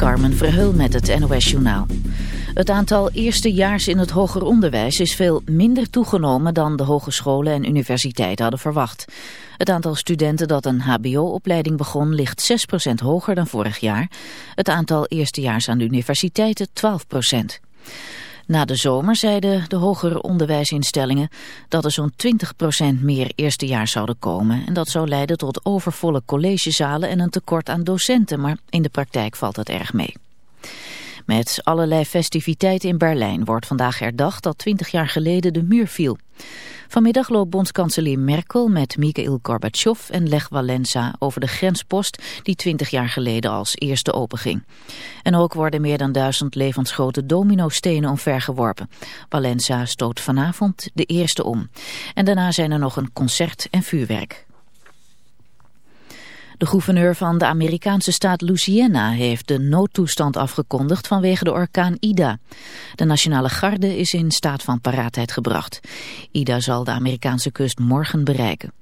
Carmen Verheul met het NOS Journaal. Het aantal eerstejaars in het hoger onderwijs is veel minder toegenomen dan de hogescholen en universiteiten hadden verwacht. Het aantal studenten dat een hbo-opleiding begon ligt 6% hoger dan vorig jaar. Het aantal eerstejaars aan de universiteiten 12%. Na de zomer zeiden de hogere onderwijsinstellingen dat er zo'n 20% meer eerstejaars zouden komen. En dat zou leiden tot overvolle collegezalen en een tekort aan docenten, maar in de praktijk valt het erg mee. Met allerlei festiviteiten in Berlijn wordt vandaag herdacht dat 20 jaar geleden de muur viel. Vanmiddag loopt bondskanselier Merkel met Mikhail Gorbachev en Lech Walensa over de grenspost die 20 jaar geleden als eerste openging. En ook worden meer dan duizend levensgrote dominostenen omvergeworpen. Walensa stoot vanavond de eerste om. En daarna zijn er nog een concert en vuurwerk. De gouverneur van de Amerikaanse staat Louisiana heeft de noodtoestand afgekondigd vanwege de orkaan Ida. De nationale garde is in staat van paraatheid gebracht. Ida zal de Amerikaanse kust morgen bereiken.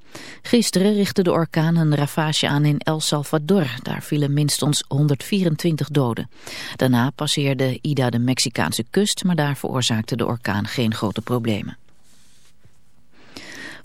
Gisteren richtte de orkaan een ravage aan in El Salvador. Daar vielen minstens 124 doden. Daarna passeerde Ida de Mexicaanse kust, maar daar veroorzaakte de orkaan geen grote problemen.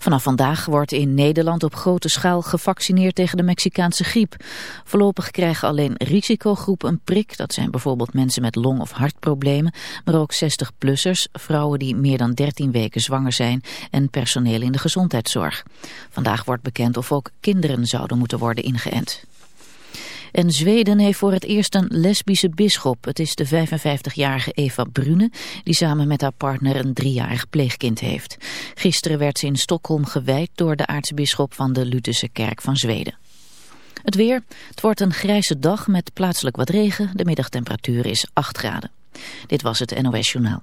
Vanaf vandaag wordt in Nederland op grote schaal gevaccineerd tegen de Mexicaanse griep. Voorlopig krijgen alleen risicogroepen een prik. Dat zijn bijvoorbeeld mensen met long- of hartproblemen, maar ook 60-plussers, vrouwen die meer dan 13 weken zwanger zijn en personeel in de gezondheidszorg. Vandaag wordt bekend of ook kinderen zouden moeten worden ingeënt. En Zweden heeft voor het eerst een lesbische bisschop. Het is de 55-jarige Eva Brune, die samen met haar partner een driejarig pleegkind heeft. Gisteren werd ze in Stockholm gewijd door de aartsbisschop van de Lutherse kerk van Zweden. Het weer. Het wordt een grijze dag met plaatselijk wat regen. De middagtemperatuur is 8 graden. Dit was het NOS Journaal.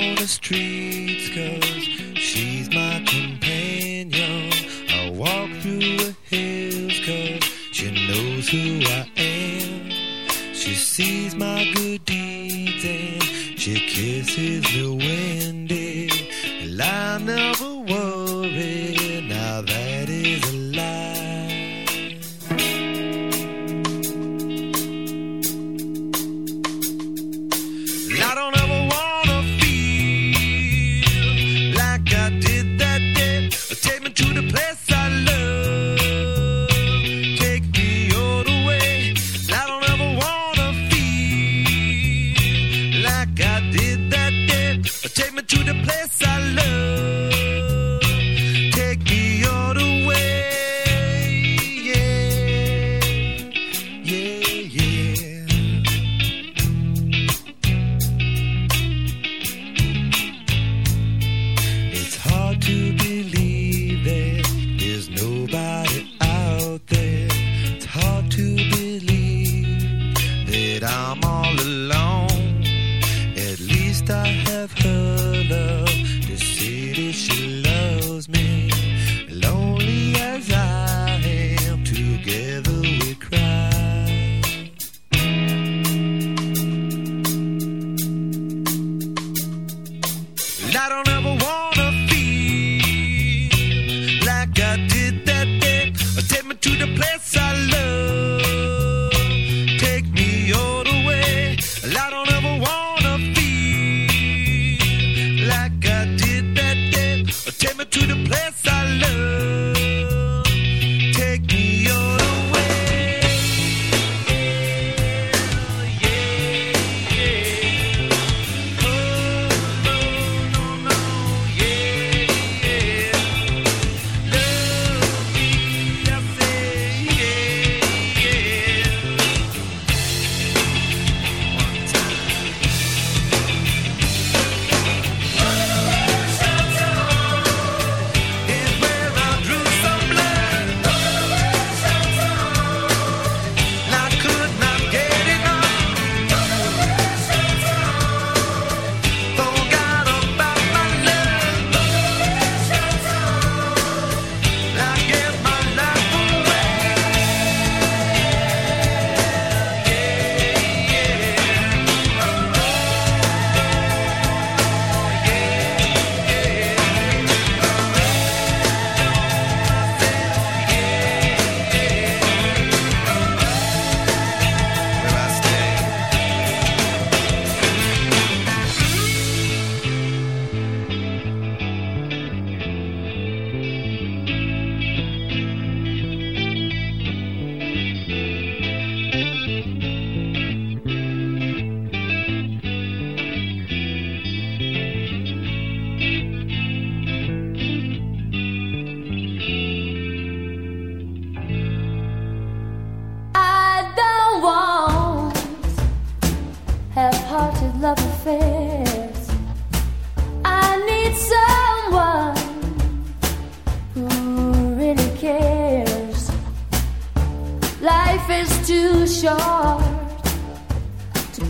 The streets cause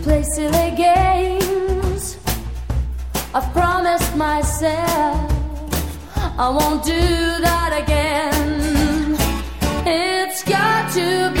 play silly games. I've promised myself I won't do that again. It's got to be.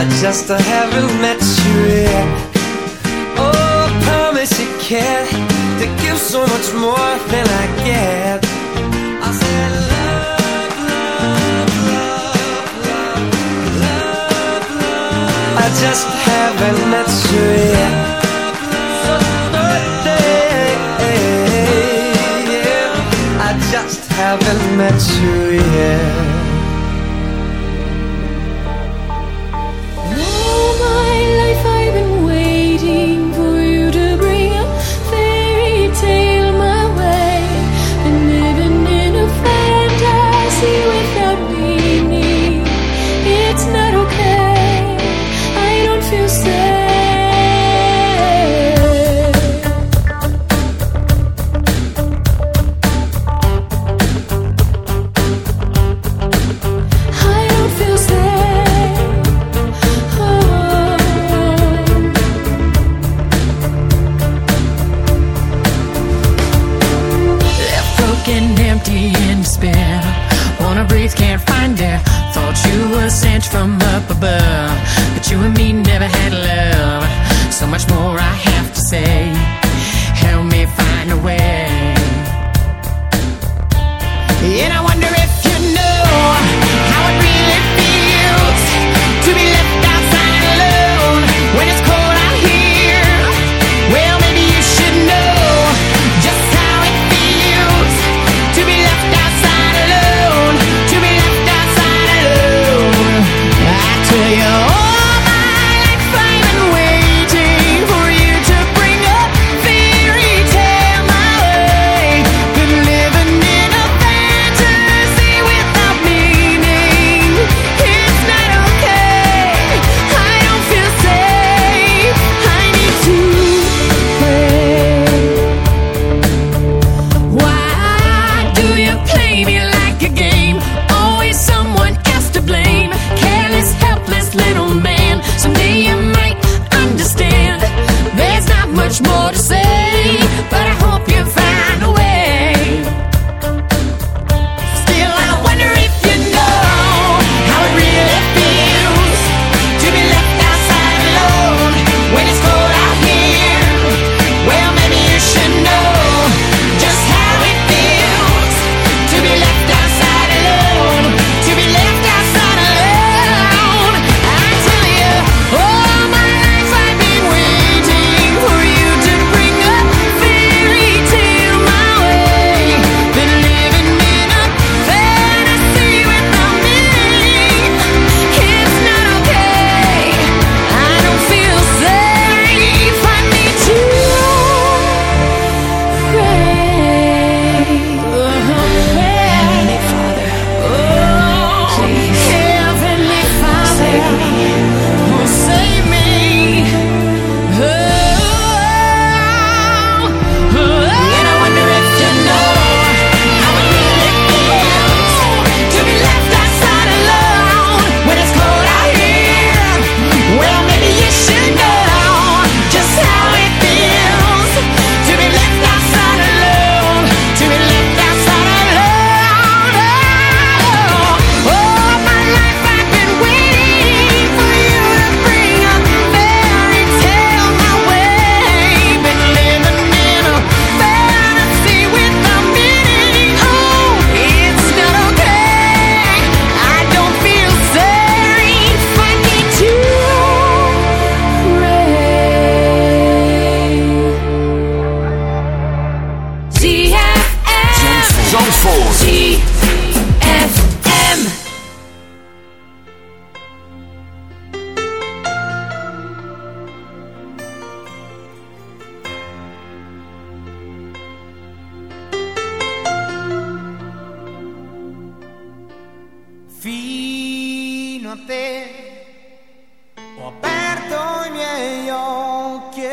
I just haven't met you yet. Oh, promise you can to give so much more than I get. I said love, love, love, love, love, love. I just haven't met you yet. So yeah. I just haven't met you yet.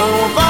voglio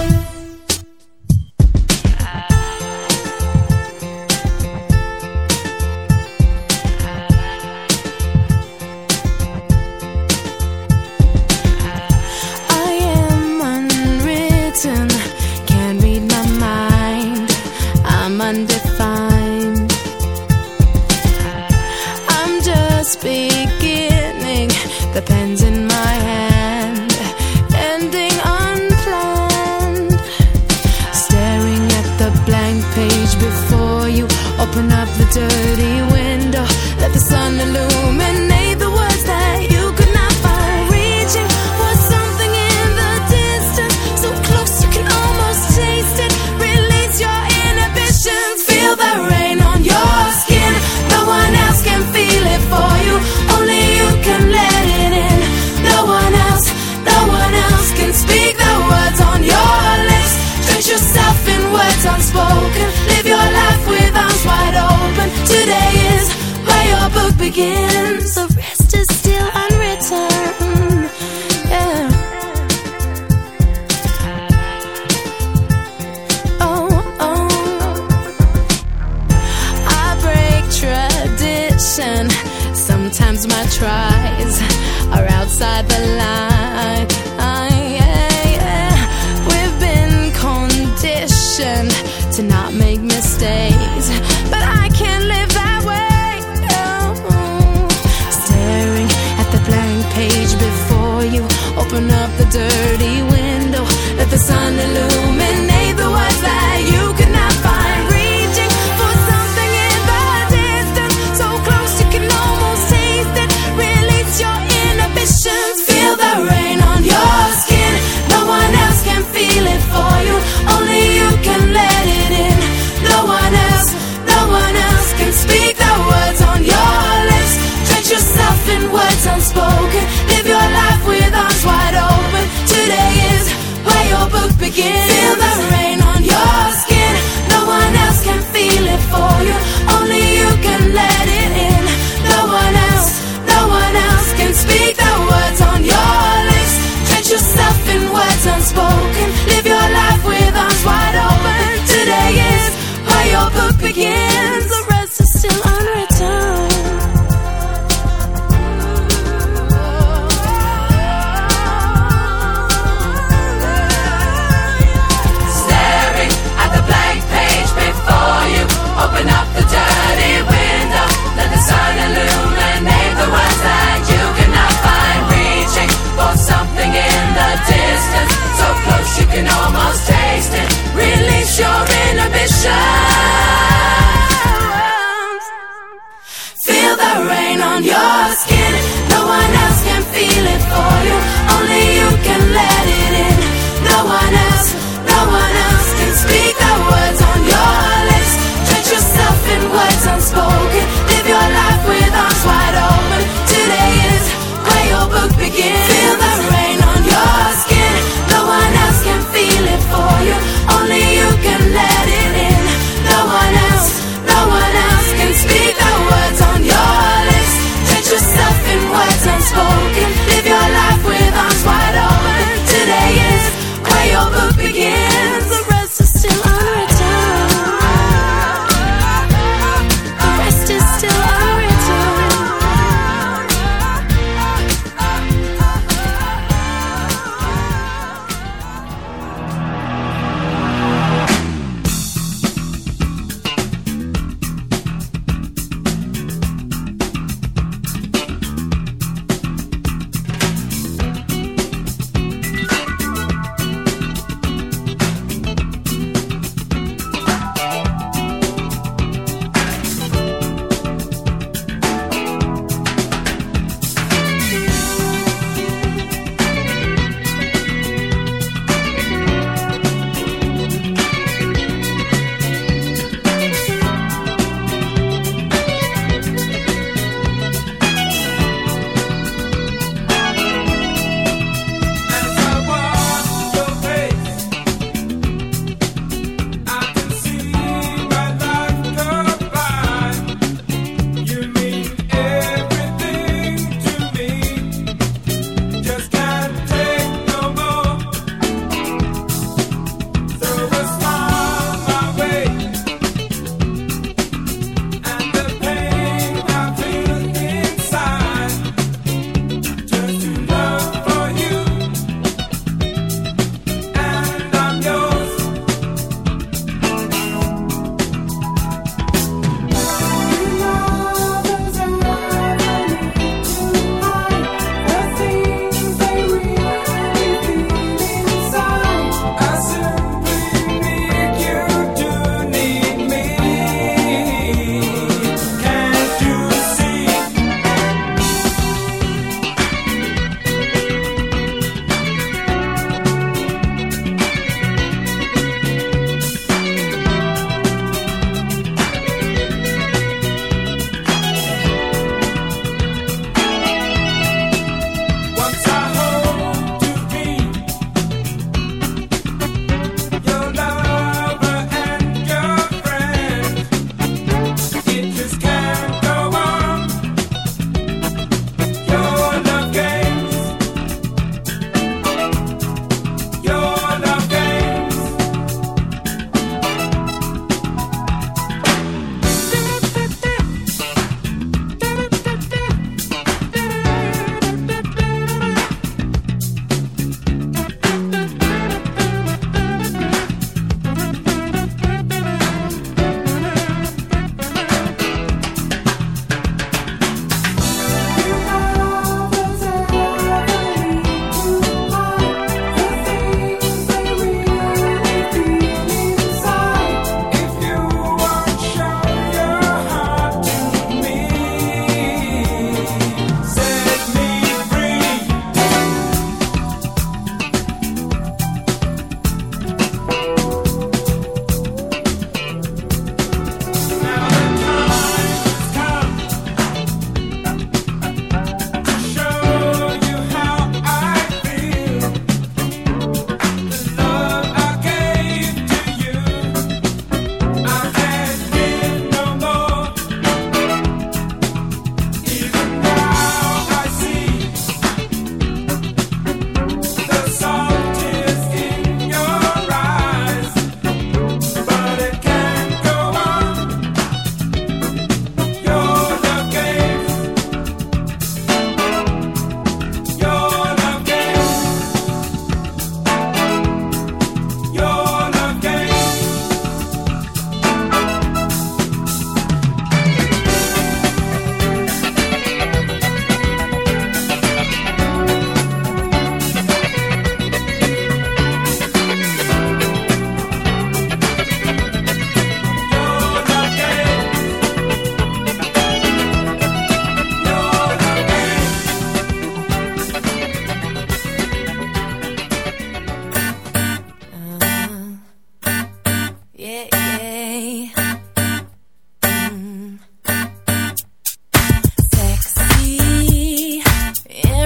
Yeah.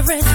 Everything